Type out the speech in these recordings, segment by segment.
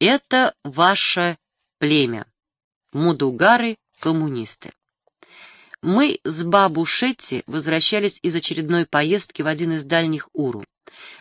Это ваше племя. Мудугары — коммунисты. Мы с Бабу Шетти возвращались из очередной поездки в один из дальних Уру.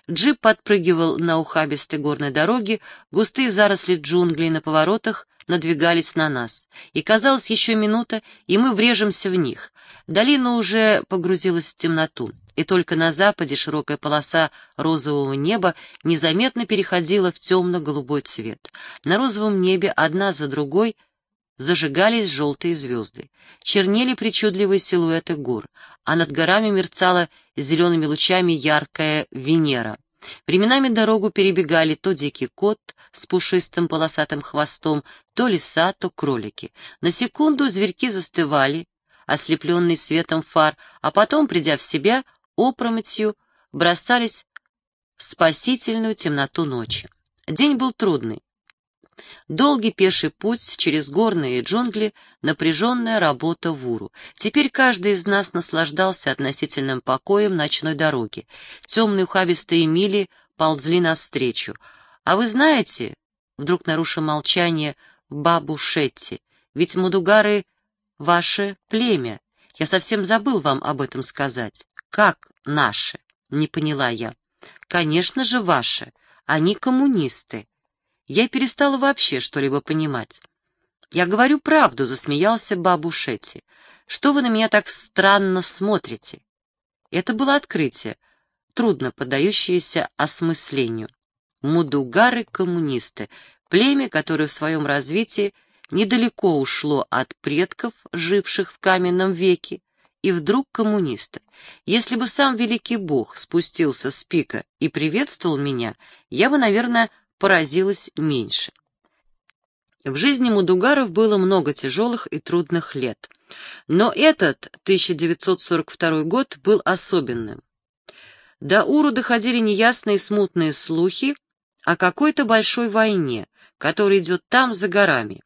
Джип подпрыгивал на ухабистой горной дороге, густые заросли джунглей на поворотах надвигались на нас. И казалось, еще минута, и мы врежемся в них. Долина уже погрузилась в темноту, и только на западе широкая полоса розового неба незаметно переходила в темно-голубой цвет. На розовом небе одна за другой зажигались желтые звезды. Чернели причудливые силуэты гор, а над горами мерцала зелеными лучами яркая Венера. Временами дорогу перебегали то дикий кот с пушистым полосатым хвостом, то лиса, то кролики. На секунду зверьки застывали, ослепленные светом фар, а потом, придя в себя, опрометью бросались в спасительную темноту ночи. День был трудный. Долгий пеший путь через горные джунгли, напряженная работа в Уру. Теперь каждый из нас наслаждался относительным покоем ночной дороги. Темные ухабистые мили ползли навстречу. «А вы знаете...» — вдруг нарушил молчание бабу Шетти. «Ведь мудугары — ваше племя. Я совсем забыл вам об этом сказать. Как наше?» — не поняла я. «Конечно же, ваше. Они коммунисты я перестала вообще что-либо понимать. «Я говорю правду», — засмеялся бабу Шетти. «Что вы на меня так странно смотрите?» Это было открытие, трудно поддающееся осмыслению. Мудугары-коммунисты, племя, которое в своем развитии недалеко ушло от предков, живших в каменном веке, и вдруг коммунисты. Если бы сам великий бог спустился с пика и приветствовал меня, я бы, наверное, поразилась меньше. В жизни Мудугаров было много тяжелых и трудных лет. Но этот, 1942 год, был особенным. До Уру доходили неясные смутные слухи о какой-то большой войне, которая идет там, за горами.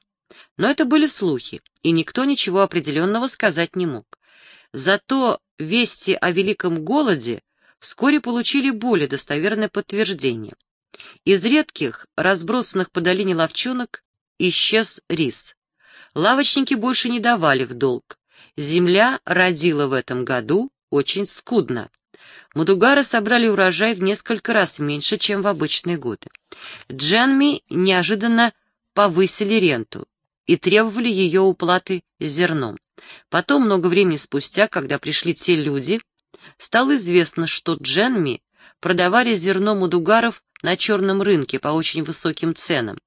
Но это были слухи, и никто ничего определенного сказать не мог. Зато вести о великом голоде вскоре получили более достоверное подтверждение. Из редких, разбросанных по долине ловчонок, исчез рис. Лавочники больше не давали в долг. Земля родила в этом году очень скудно. Мудугары собрали урожай в несколько раз меньше, чем в обычные годы. Дженми неожиданно повысили ренту и требовали ее уплаты зерном. Потом, много времени спустя, когда пришли те люди, стало известно, что Дженми продавали зерно мудугаров на черном рынке по очень высоким ценам.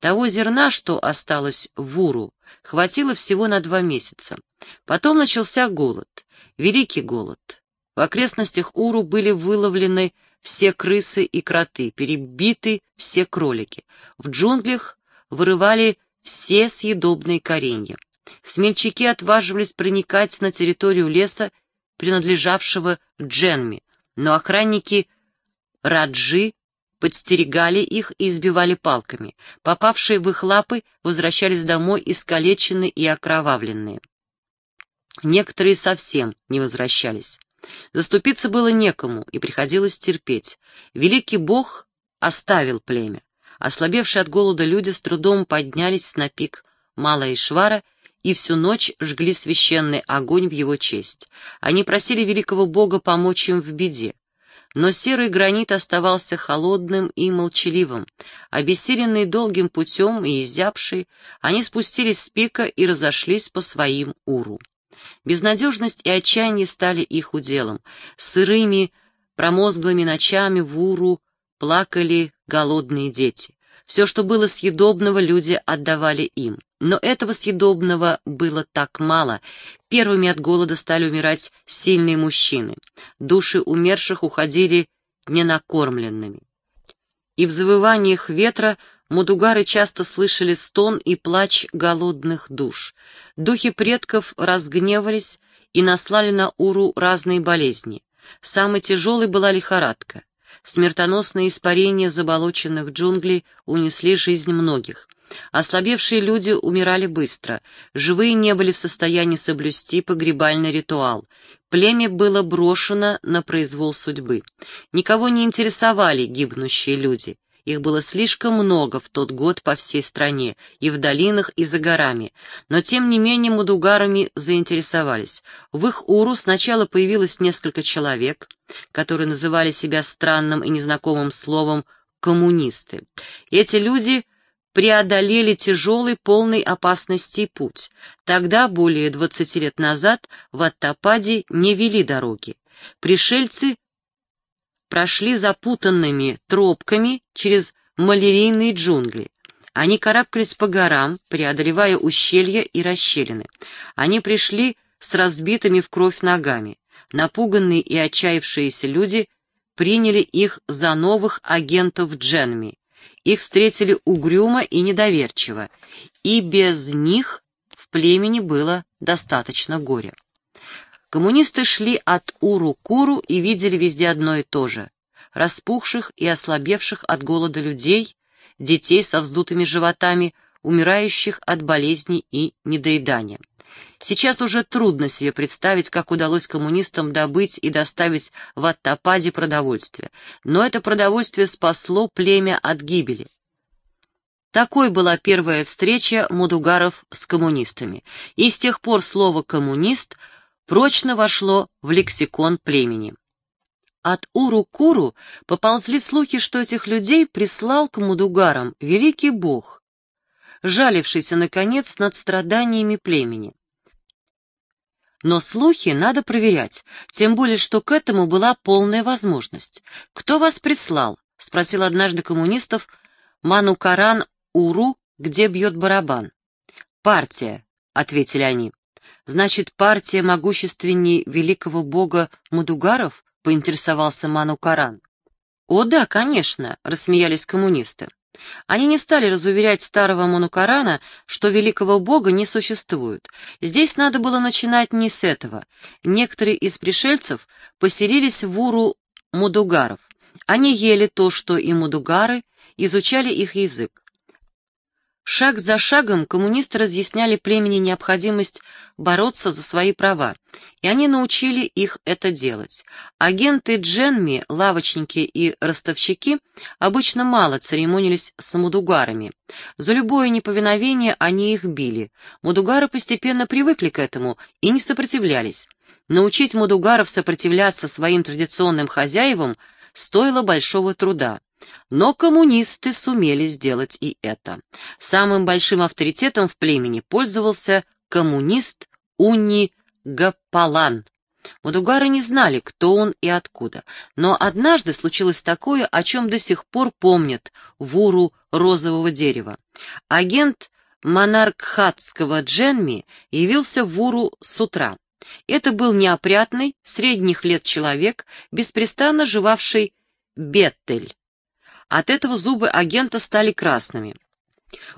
Того зерна, что осталось в Уру, хватило всего на два месяца. Потом начался голод, великий голод. В окрестностях Уру были выловлены все крысы и кроты, перебиты все кролики. В джунглях вырывали все съедобные коренья. Смельчаки отваживались проникать на территорию леса, принадлежавшего Дженми, но охранники Раджи подстерегали их и избивали палками. Попавшие в их лапы возвращались домой искалеченные и окровавленные. Некоторые совсем не возвращались. Заступиться было некому, и приходилось терпеть. Великий бог оставил племя. Ослабевшие от голода люди с трудом поднялись на пик Малая Ишвара и всю ночь жгли священный огонь в его честь. Они просили великого бога помочь им в беде но серый гранит оставался холодным и молчаливым. Обессиленные долгим путем и изябшие, они спустились с пика и разошлись по своим уру. Безнадежность и отчаяние стали их уделом. Сырыми, промозглыми ночами в уру плакали голодные дети. Все, что было съедобного, люди отдавали им. Но этого съедобного было так мало. Первыми от голода стали умирать сильные мужчины. Души умерших уходили ненакормленными. И в завываниях ветра мудугары часто слышали стон и плач голодных душ. Духи предков разгневались и наслали на Уру разные болезни. Самой тяжелой была лихорадка. Смертоносные испарения заболоченных джунглей унесли жизнь многих. Ослабевшие люди умирали быстро, живые не были в состоянии соблюсти погребальный ритуал. Племя было брошено на произвол судьбы. Никого не интересовали гибнущие люди. Их было слишком много в тот год по всей стране, и в долинах, и за горами. Но тем не менее мудугарами заинтересовались. В их уру сначала появилось несколько человек, которые называли себя странным и незнакомым словом «коммунисты». Эти люди преодолели тяжелый, полный опасностей путь. Тогда, более 20 лет назад, в Аттападе не вели дороги. Пришельцы прошли запутанными тропками через малярийные джунгли. Они карабкались по горам, преодолевая ущелья и расщелины. Они пришли с разбитыми в кровь ногами. Напуганные и отчаявшиеся люди приняли их за новых агентов Дженми. Их встретили угрюмо и недоверчиво, и без них в племени было достаточно горя. Коммунисты шли от Уру к Уру и видели везде одно и то же — распухших и ослабевших от голода людей, детей со вздутыми животами, умирающих от болезней и недоедания. Сейчас уже трудно себе представить, как удалось коммунистам добыть и доставить в Аттападе продовольствие, но это продовольствие спасло племя от гибели. Такой была первая встреча мудугаров с коммунистами, и с тех пор слово «коммунист» прочно вошло в лексикон племени. От Уру-Куру поползли слухи, что этих людей прислал к мудугарам великий бог, жалившийся, наконец, над страданиями племени. Но слухи надо проверять, тем более, что к этому была полная возможность. «Кто вас прислал?» — спросил однажды коммунистов Манукаран Уру, где бьет барабан. «Партия», — ответили они. «Значит, партия могущественней великого бога Мудугаров?» — поинтересовался Манукаран. «О да, конечно», — рассмеялись коммунисты. Они не стали разуверять старого Монукарана, что великого бога не существует. Здесь надо было начинать не с этого. Некоторые из пришельцев поселились в Уру мудугаров. Они ели то, что и мудугары, изучали их язык. Шаг за шагом коммунисты разъясняли племени необходимость бороться за свои права, и они научили их это делать. Агенты Дженми, лавочники и ростовщики обычно мало церемонились с мудугарами. За любое неповиновение они их били. Мудугары постепенно привыкли к этому и не сопротивлялись. Научить мудугаров сопротивляться своим традиционным хозяевам стоило большого труда. Но коммунисты сумели сделать и это. Самым большим авторитетом в племени пользовался коммунист Уни Гапалан. Мадугары не знали, кто он и откуда, но однажды случилось такое, о чем до сих пор помнят вуру розового дерева. Агент монархатского Дженми явился в Уру с утра. Это был неопрятный, средних лет человек, беспрестанно жевавший беттель. От этого зубы агента стали красными.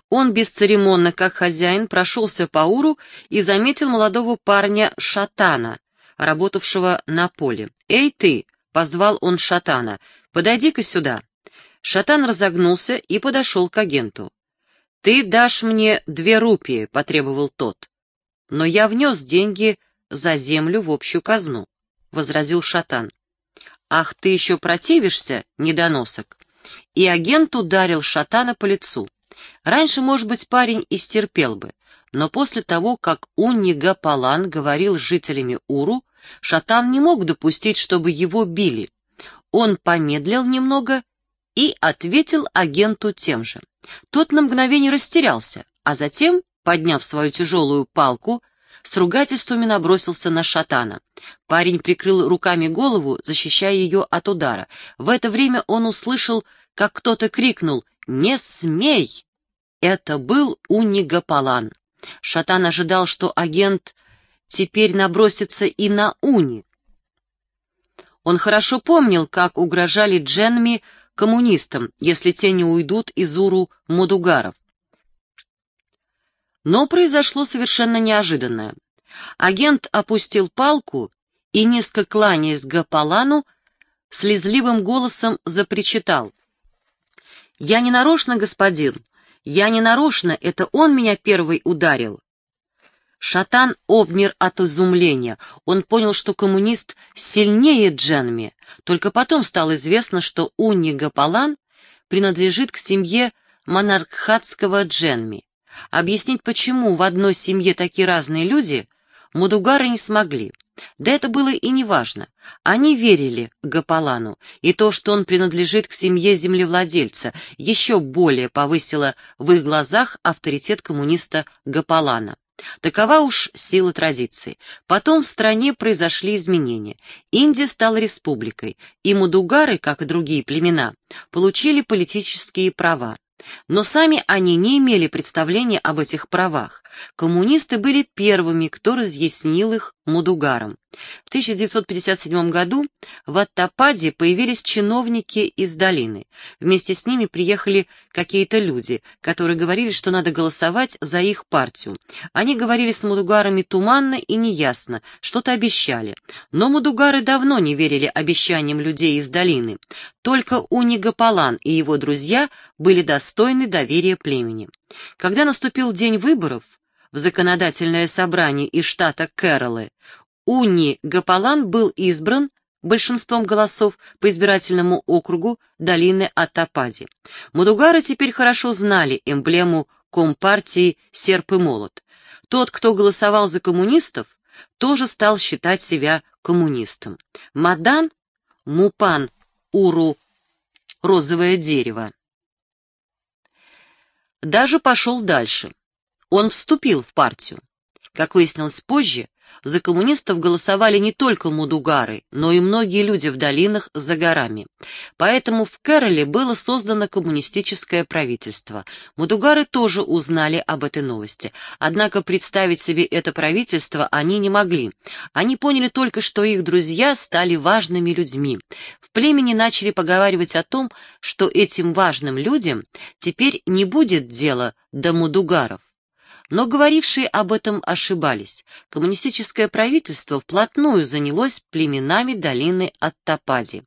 Он бесцеремонно, как хозяин, прошелся по Уру и заметил молодого парня Шатана, работавшего на поле. «Эй ты!» — позвал он Шатана. «Подойди-ка сюда». Шатан разогнулся и подошел к агенту. «Ты дашь мне две рупии», — потребовал тот. «Но я внес деньги за землю в общую казну», — возразил Шатан. «Ах, ты еще противишься, недоносок?» И агент ударил шатана по лицу. Раньше, может быть, парень истерпел бы, но после того, как Унни Гапалан говорил с жителями Уру, шатан не мог допустить, чтобы его били. Он помедлил немного и ответил агенту тем же. Тот на мгновение растерялся, а затем, подняв свою тяжелую палку, с ругательствами набросился на шатана. Парень прикрыл руками голову, защищая ее от удара. В это время он услышал как кто-то крикнул «Не смей!». Это был Уни-Гапалан. Шатан ожидал, что агент теперь набросится и на Уни. Он хорошо помнил, как угрожали Дженми коммунистам, если те не уйдут из Уру Мудугаров. Но произошло совершенно неожиданное. Агент опустил палку и, низко кланяясь Гапалану, слезливым голосом запричитал. «Я не нарочно, господин, я не нарочно, это он меня первый ударил». Шатан обмер от изумления. Он понял, что коммунист сильнее Дженми. Только потом стало известно, что Унни Гапалан принадлежит к семье монархатского Дженми. Объяснить, почему в одной семье такие разные люди, Мудугары не смогли. Да это было и не важно. Они верили Гапалану, и то, что он принадлежит к семье землевладельца, еще более повысило в их глазах авторитет коммуниста Гапалана. Такова уж сила традиции. Потом в стране произошли изменения. Индия стала республикой, и мудугары, как и другие племена, получили политические права. Но сами они не имели представления об этих правах. Коммунисты были первыми, кто разъяснил их Мудугарам. В 1957 году в Аттападе появились чиновники из долины. Вместе с ними приехали какие-то люди, которые говорили, что надо голосовать за их партию. Они говорили с Мудугарами туманно и неясно, что-то обещали. Но Мудугары давно не верили обещаниям людей из долины. Только Унигапалан и его друзья были достойны доверия племени. Когда наступил день выборов, в законодательное собрание из штата Кэролы, Уни Гапалан был избран большинством голосов по избирательному округу долины Атапади. Мудугары теперь хорошо знали эмблему Компартии «Серп и молот». Тот, кто голосовал за коммунистов, тоже стал считать себя коммунистом. Мадан, Мупан, Уру, розовое дерево. Даже пошел дальше. Он вступил в партию. Как выяснилось позже, за коммунистов голосовали не только мудугары, но и многие люди в долинах за горами. Поэтому в Кэроле было создано коммунистическое правительство. Мудугары тоже узнали об этой новости. Однако представить себе это правительство они не могли. Они поняли только, что их друзья стали важными людьми. В племени начали поговаривать о том, что этим важным людям теперь не будет дела до мудугаров. Но говорившие об этом ошибались. Коммунистическое правительство вплотную занялось племенами долины Аттапади.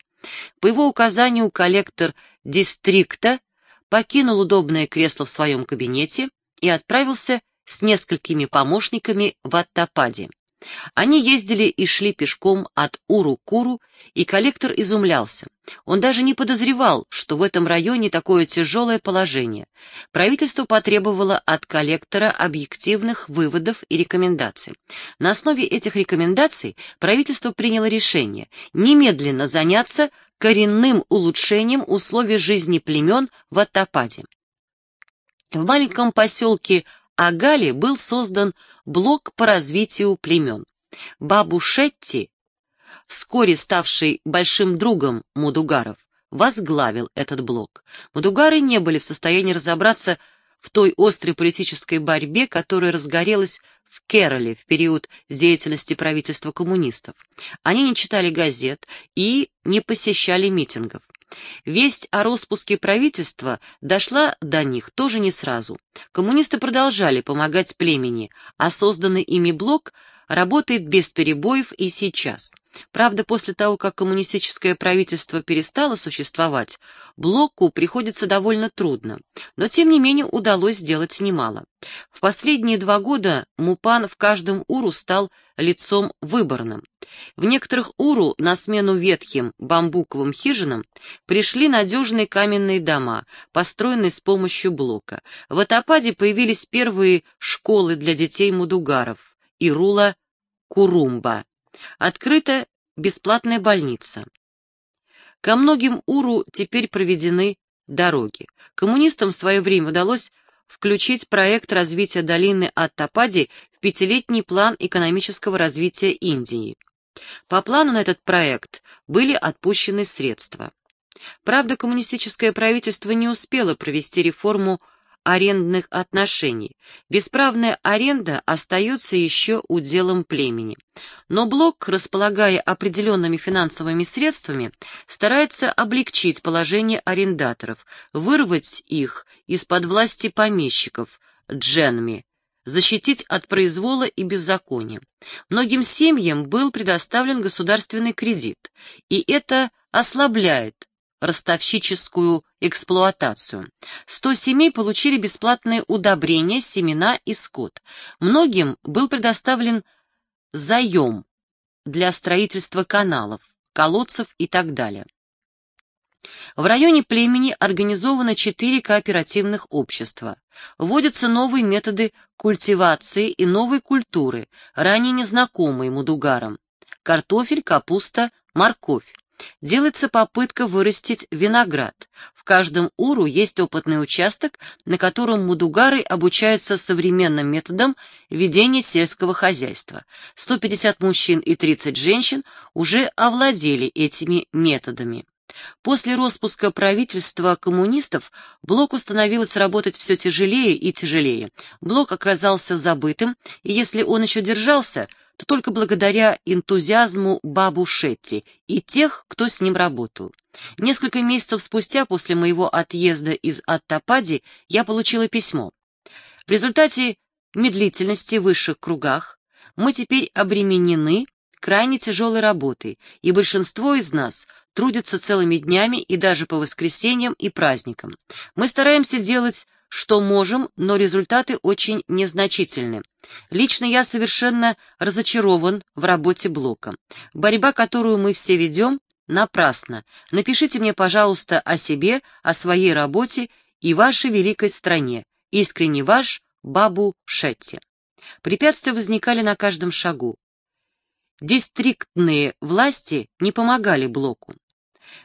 По его указанию коллектор дистрикта покинул удобное кресло в своем кабинете и отправился с несколькими помощниками в Аттапади. Они ездили и шли пешком от Уру-Куру, и коллектор изумлялся. Он даже не подозревал, что в этом районе такое тяжелое положение. Правительство потребовало от коллектора объективных выводов и рекомендаций. На основе этих рекомендаций правительство приняло решение немедленно заняться коренным улучшением условий жизни племен в Аттападе. В маленьком поселке Агали был создан блок по развитию племен. Бабу Шетти, вскоре ставший большим другом Мудугаров, возглавил этот блок. Мудугары не были в состоянии разобраться в той острой политической борьбе, которая разгорелась в Кероле в период деятельности правительства коммунистов. Они не читали газет и не посещали митингов. Весть о распуске правительства дошла до них тоже не сразу. Коммунисты продолжали помогать племени, а созданный ими блок работает без перебоев и сейчас. Правда, после того, как коммунистическое правительство перестало существовать, блоку приходится довольно трудно, но тем не менее удалось сделать немало. В последние два года Мупан в каждом уру стал лицом выборным. В некоторых уру на смену ветхим бамбуковым хижинам пришли надежные каменные дома, построенные с помощью блока. В Атападе появились первые школы для детей мудугаров, Ирула Курумба. Открыта бесплатная больница. Ко многим уру теперь проведены дороги. Коммунистам в свое время удалось включить проект развития долины Аттапади в пятилетний план экономического развития Индии. По плану на этот проект были отпущены средства. Правда, коммунистическое правительство не успело провести реформу арендных отношений. Бесправная аренда остается еще уделом племени. Но Блок, располагая определенными финансовыми средствами, старается облегчить положение арендаторов, вырвать их из-под власти помещиков, дженми, защитить от произвола и беззакония. Многим семьям был предоставлен государственный кредит, и это ослабляет ростовщическую эксплуатацию. Сто семей получили бесплатные удобрения, семена и скот. Многим был предоставлен заем для строительства каналов, колодцев и так далее. В районе племени организовано четыре кооперативных общества. Вводятся новые методы культивации и новые культуры, ранее незнакомые мудугарам. Картофель, капуста, морковь. Делается попытка вырастить виноград. В каждом уру есть опытный участок, на котором мудугары обучаются современным методам ведения сельского хозяйства. 150 мужчин и 30 женщин уже овладели этими методами. После распуска правительства коммунистов блоку становилось работать все тяжелее и тяжелее. Блок оказался забытым, и если он еще держался, то только благодаря энтузиазму Бабу Шетти и тех, кто с ним работал. Несколько месяцев спустя после моего отъезда из Аттапади я получила письмо. В результате медлительности в высших кругах мы теперь обременены крайне тяжелой работой, и большинство из нас трудятся целыми днями и даже по воскресеньям и праздникам. Мы стараемся делать, что можем, но результаты очень незначительны. Лично я совершенно разочарован в работе блока. Борьба, которую мы все ведем, напрасна. Напишите мне, пожалуйста, о себе, о своей работе и вашей великой стране. Искренне ваш Бабу Шетти. Препятствия возникали на каждом шагу. Дистриктные власти не помогали блоку.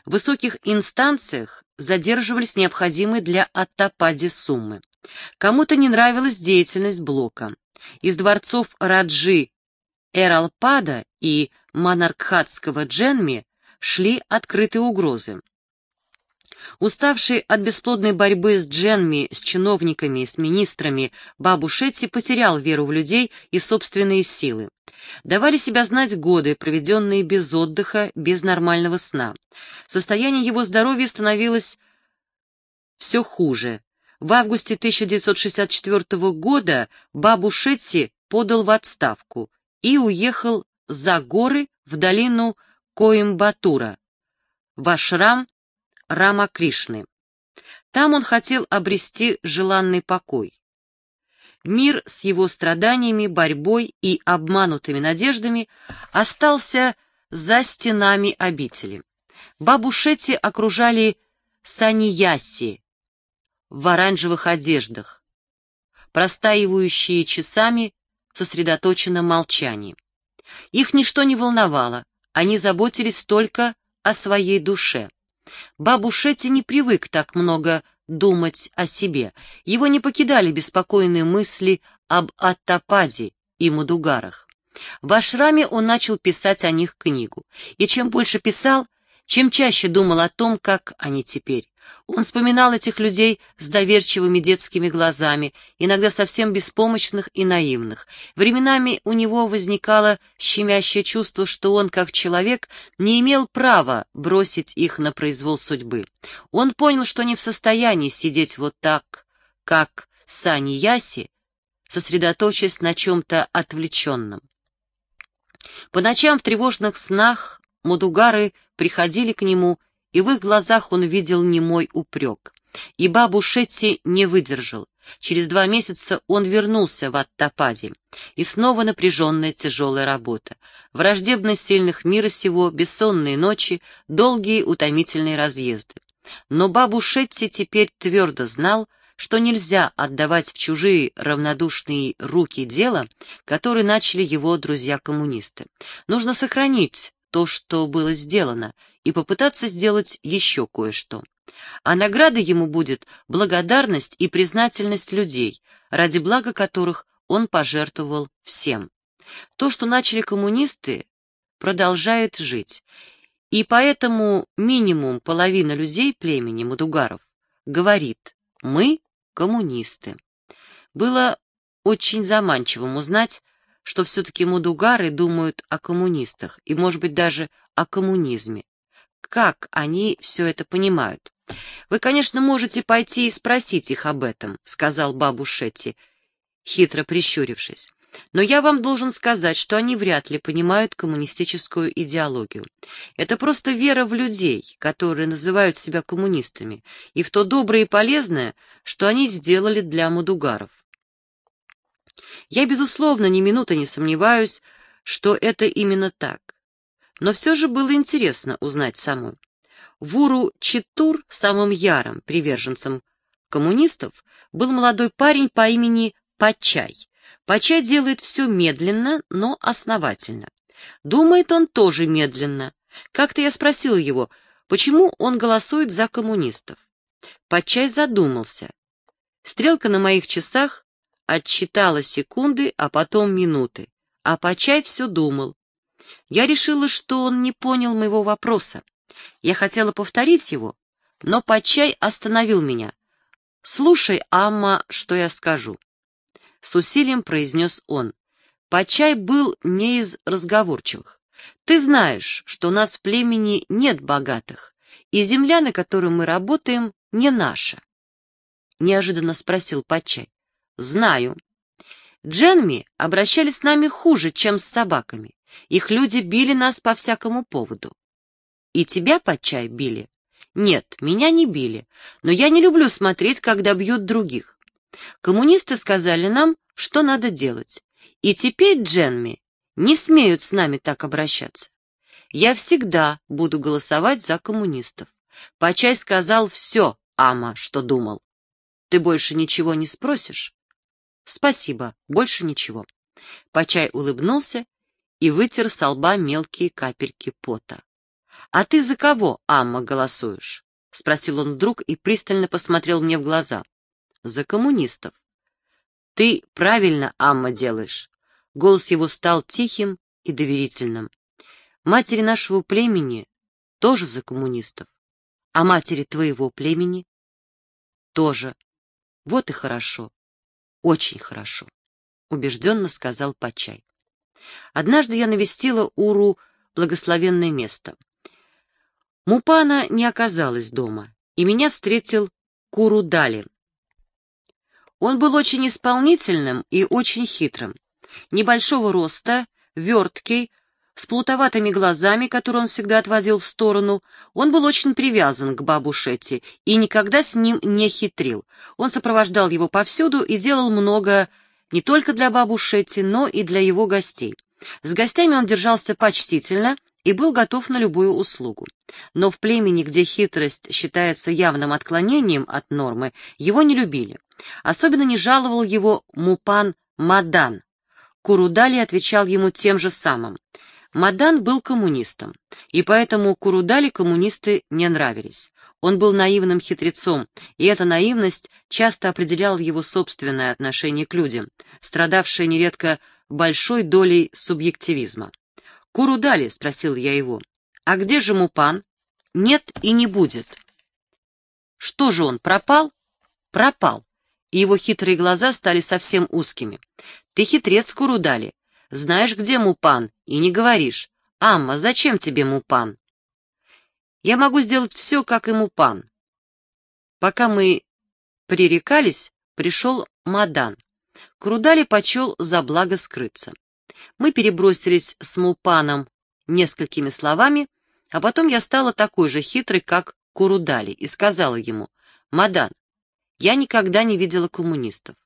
В высоких инстанциях задерживались необходимые для Аттапади суммы. Кому-то не нравилась деятельность блока. Из дворцов Раджи Эралпада и монархатского Дженми шли открытые угрозы. Уставший от бесплодной борьбы с Дженми, с чиновниками, с министрами, Бабу Шетти потерял веру в людей и собственные силы. Давали себя знать годы, проведенные без отдыха, без нормального сна. Состояние его здоровья становилось все хуже. В августе 1964 года Бабу Шетти подал в отставку и уехал за горы в долину Коимбатура, в ашрам Рамакришны. Там он хотел обрести желанный покой. Мир с его страданиями, борьбой и обманутыми надеждами остался за стенами обители. Бабу Шетти окружали санияси в оранжевых одеждах, простаивающие часами в сосредоточенном молчании. Их ничто не волновало, они заботились только о своей душе. Бабу Шетти не привык так много думать о себе. Его не покидали беспокойные мысли об Аттападе и Мудугарах. В ашраме он начал писать о них книгу. И чем больше писал, чем чаще думал о том, как они теперь. Он вспоминал этих людей с доверчивыми детскими глазами, иногда совсем беспомощных и наивных. Временами у него возникало щемящее чувство, что он, как человек, не имел права бросить их на произвол судьбы. Он понял, что не в состоянии сидеть вот так, как Сани Яси, сосредоточаясь на чем-то отвлеченном. По ночам в тревожных снах Мудугары приходили к нему, и в их глазах он видел немой упрек. И бабу Шетти не выдержал. Через два месяца он вернулся в Аттапади. И снова напряженная тяжелая работа. Враждебность сильных мира сего, бессонные ночи, долгие утомительные разъезды. Но бабу Шетти теперь твердо знал, что нельзя отдавать в чужие равнодушные руки дело, которое начали его друзья-коммунисты. Нужно сохранить то, что было сделано, и попытаться сделать еще кое-что. А наградой ему будет благодарность и признательность людей, ради блага которых он пожертвовал всем. То, что начали коммунисты, продолжает жить, и поэтому минимум половина людей племени Мадугаров говорит «мы коммунисты». Было очень заманчивым узнать, что все-таки мудугары думают о коммунистах и, может быть, даже о коммунизме. Как они все это понимают? «Вы, конечно, можете пойти и спросить их об этом», — сказал бабу Шетти, хитро прищурившись. «Но я вам должен сказать, что они вряд ли понимают коммунистическую идеологию. Это просто вера в людей, которые называют себя коммунистами, и в то доброе и полезное, что они сделали для мудугаров. Я, безусловно, ни минуты не сомневаюсь, что это именно так. Но все же было интересно узнать саму. В Уру-Читур самым ярым приверженцем коммунистов был молодой парень по имени Пачай. Пачай делает все медленно, но основательно. Думает он тоже медленно. Как-то я спросила его, почему он голосует за коммунистов. Пачай задумался. Стрелка на моих часах отсчитала секунды, а потом минуты. А Пачай все думал. Я решила, что он не понял моего вопроса. Я хотела повторить его, но Пачай остановил меня. «Слушай, Амма, что я скажу». С усилием произнес он. Пачай был не из разговорчивых. «Ты знаешь, что у нас в племени нет богатых, и земля, на которой мы работаем, не наша». Неожиданно спросил Пачай. «Знаю. Дженми обращались с нами хуже, чем с собаками. Их люди били нас по всякому поводу. И тебя, Пачай, били? Нет, меня не били, но я не люблю смотреть, когда бьют других. Коммунисты сказали нам, что надо делать. И теперь, Дженми, не смеют с нами так обращаться. Я всегда буду голосовать за коммунистов. Пачай сказал все, Ама, что думал. Ты больше ничего не спросишь? Спасибо, больше ничего. Пачай улыбнулся и вытер со лба мелкие капельки пота. «А ты за кого, Амма, голосуешь?» — спросил он вдруг и пристально посмотрел мне в глаза. «За коммунистов». «Ты правильно, Амма, делаешь». Голос его стал тихим и доверительным. «Матери нашего племени тоже за коммунистов. А матери твоего племени тоже. Вот и хорошо. Очень хорошо», — убежденно сказал Пачай. Однажды я навестила Уру благословенное место. Мупана не оказалась дома, и меня встретил Куру Дали. Он был очень исполнительным и очень хитрым. Небольшого роста, верткий, с плутоватыми глазами, которые он всегда отводил в сторону, он был очень привязан к бабу Шетти и никогда с ним не хитрил. Он сопровождал его повсюду и делал много не только для бабу Шетти, но и для его гостей. С гостями он держался почтительно и был готов на любую услугу. Но в племени, где хитрость считается явным отклонением от нормы, его не любили. Особенно не жаловал его Мупан Мадан. Курудали отвечал ему тем же самым. Мадан был коммунистом, и поэтому Курудали коммунисты не нравились. Он был наивным хитрецом, и эта наивность часто определяла его собственное отношение к людям, страдавшее нередко большой долей субъективизма. «Куру дали?» — спросил я его. «А где же Мупан?» «Нет и не будет». «Что же он, пропал?» «Пропал». И его хитрые глаза стали совсем узкими. «Ты хитрец, Курудали. Знаешь, где Мупан, и не говоришь. Амма, зачем тебе Мупан?» «Я могу сделать все, как и Мупан». Пока мы пререкались, пришел Мадан. Крудали почел за благо скрыться. Мы перебросились с Мупаном несколькими словами, а потом я стала такой же хитрой, как Курудали, и сказала ему, «Мадан, я никогда не видела коммунистов.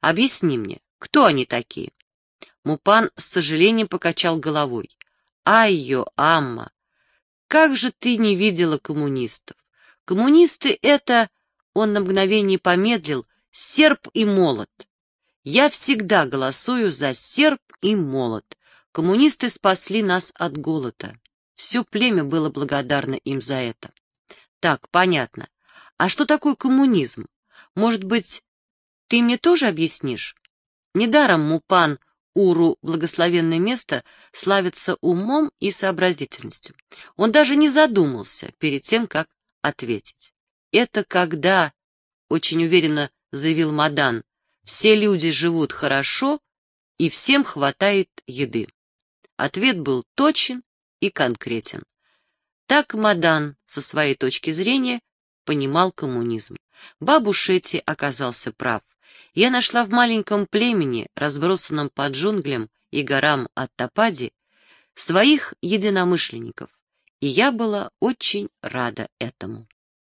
Объясни мне, кто они такие?» Мупан с сожалением покачал головой. «Айо, Амма, как же ты не видела коммунистов? Коммунисты — это...» Он на мгновение помедлил, серп и молот. Я всегда голосую за серп и молот. Коммунисты спасли нас от голода. Все племя было благодарно им за это. Так, понятно. А что такое коммунизм? Может быть, ты мне тоже объяснишь? Недаром Мупан Уру благословенное место славится умом и сообразительностью. Он даже не задумался перед тем, как ответить. Это когда, очень уверенно заявил Мадан, все люди живут хорошо и всем хватает еды. Ответ был точен и конкретен. Так Мадан, со своей точки зрения, понимал коммунизм. Бабу Шетти оказался прав. Я нашла в маленьком племени, разбросанном по джунглям и горам Аттапади, своих единомышленников, и я была очень рада этому.